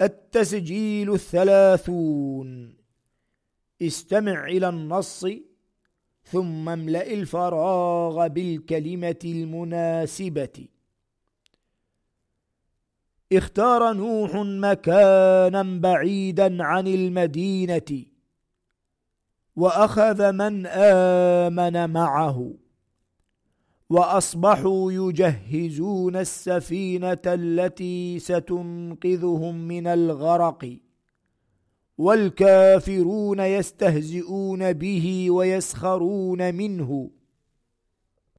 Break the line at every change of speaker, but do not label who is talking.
التسجيل الثلاثون. استمع إلى النص ثم املأ الفراغ بالكلمة المناسبة. اختار نوح مكانا بعيدا عن المدينة وأخذ من آمن معه. وأصبحوا يجهزون السفينة التي ستنقذهم من الغرق والكافرون يستهزئون به ويسخرون منه.